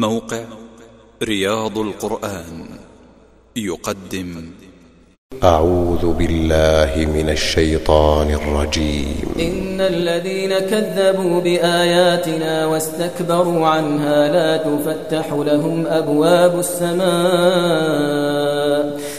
موقع رياض القرآن يقدم. أعوذ بالله من الشيطان الرجيم. إن الذين كذبوا بآياتنا واستكبروا عنها لا تفتح لهم أبواب السماء.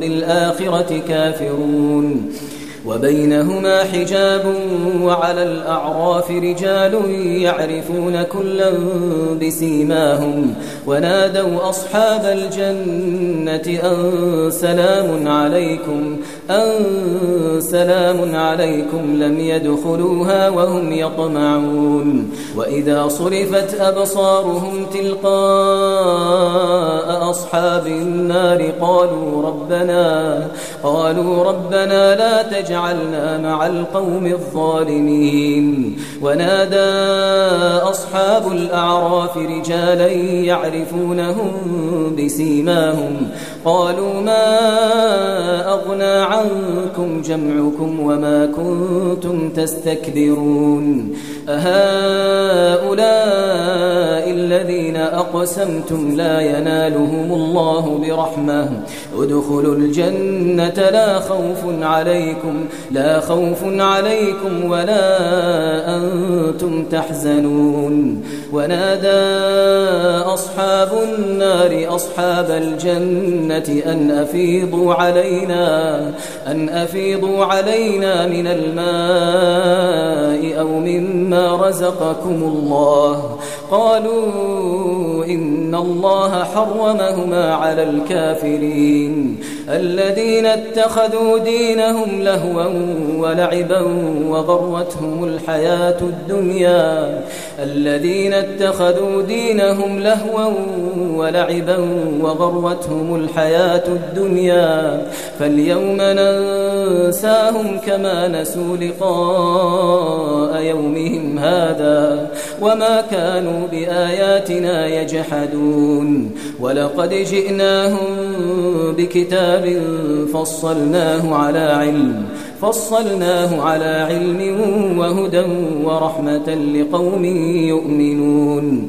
بالآخرة كافرون. وبينهما حجاب وعلى الأعراف رجال يعرفون كلا بسيماهم ونادوا أصحاب الجنة أن سلام عليكم أن سلام عليكم لم يدخلوها وهم يطمعون. وإذا صرفت أبصارهم تلقاء أصحاب النار قالوا ربنا قالوا ربنا لا تجعلنا مع القوم الظالمين. ونادى أصحاب الأعراف رجالا يعرفونهم بسيماهم. قالوا ما أغنى عنكم جمعكم وما كنتم تستكبرون. أهؤلاء الذين أقسمتم لا ينالهم الله برحمة. ادخلوا الجنة لا خوف عليكم لا خوف عليكم ولا أنتم تحزنون. ونادى أصحاب النار أصحاب الجنة أن أفيضوا علينا أن أفيضوا علينا من الماء أو مما رزقكم الله. قالوا إن الله حرمهما على الكافرين الذين اتخذوا دينهم لهوا ولعبا وغرتهم الحياة الدنيا الذين اتخذوا دينهم لهوا ولعبا وغرتهم الحياة الدنيا فاليوم ننساهم كما نسوا لقاء يومهم هذا وما كانوا بآياتنا يجحدون. ولقد جئناهم بكتاب فصلناه على علم فصلناه على علم وهدى ورحمة لقوم يؤمنون.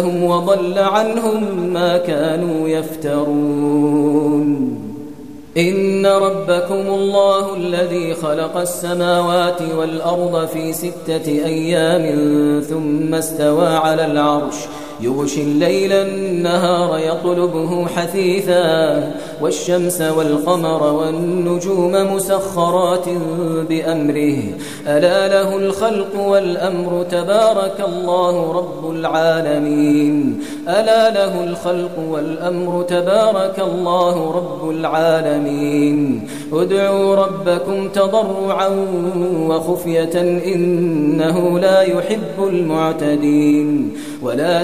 وضل عنهم ما كانوا يفترون. إن ربكم الله الذي خلق السماوات والأرض في ستة أيام ثم استوى على العرش. يغشي الليل النهار يطلبه حثيثا والشمس والقمر والنجوم مسخرات بأمره. ألا له الخلق والأمر تبارك الله رب العالمين. ألا له الخلق والأمر تبارك الله رب العالمين. ادعوا ربكم تضرعا وخفية إنه لا يحب المعتدين. ولا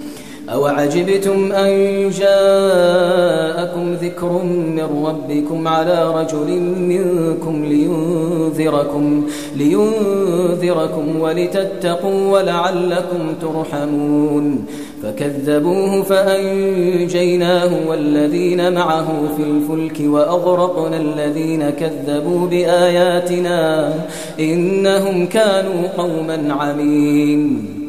أوعجبتم أن جاءكم ذكر من ربكم على رجل منكم لينذركم, لينذركم ولتتقوا ولعلكم ترحمون فكذبوه فأنجيناه والذين معه في الفلك وأغرقنا الذين كذبوا بآياتنا إنهم كانوا قوما عمين